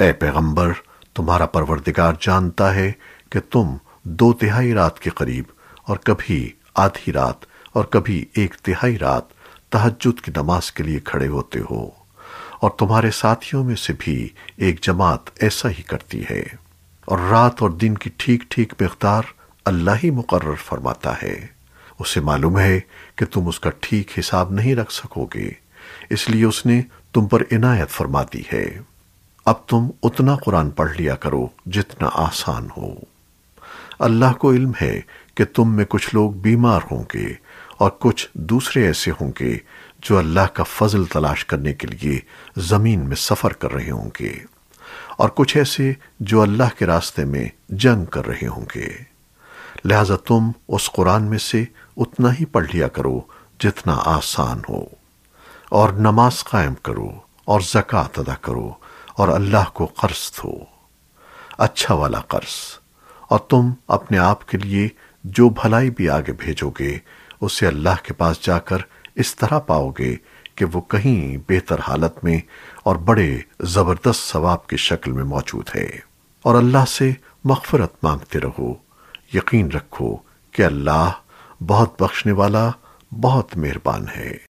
اے پیغمبر، تمہارا پروردگار جانتا ہے کہ تم دو تہائی رات کے قریب اور کبھی آدھی رات اور کبھی ایک تہائی رات تہجد کی نماز کے لیے کھڑے ہوتے ہو، اور تمہارے ساتھیوں میں سے بھی ایک جماعت ایسا ہی کرتی ہے۔ اور رات اور دن کی ٹھیک ٹھیک مقدار اللہ ہی مقرر فرماتا ہے۔ اسے معلوم ہے کہ تم اس کا ٹھیک حساب نہیں رکھ سکو گے، اس لیے اس نے تم پر عنایت فرما دی ہے۔ اب تم اتنا قرآن پڑھ لیا کرو جتنا آسان ہو۔ اللہ کو علم ہے کہ تم میں کچھ لوگ بیمار ہوں گے اور کچھ دوسرے ایسے ہوں گے جو اللہ کا فضل تلاش کرنے کے لیے زمین میں سفر کر رہے ہوں گے اور کچھ ایسے جو اللہ کے راستے میں جنگ کر رہے ہوں گے۔ لہذا تم اس قرآن میں سے اتنا ہی پڑھ لیا کرو جتنا آسان ہو اور نماز قائم کرو اور زکوٰۃ ادا کرو اور اللہ کو قرض دو اچھا والا قرض۔ اور تم اپنے آپ کے لیے جو بھلائی بھی آگے بھیجو گے، اسے اللہ کے پاس جا کر اس طرح پاؤ گے کہ وہ کہیں بہتر حالت میں اور بڑے زبردست ثواب کی شکل میں موجود ہے۔ اور اللہ سے مغفرت مانگتے رہو۔ یقین رکھو کہ اللہ بہت بخشنے والا، بہت مہربان ہے۔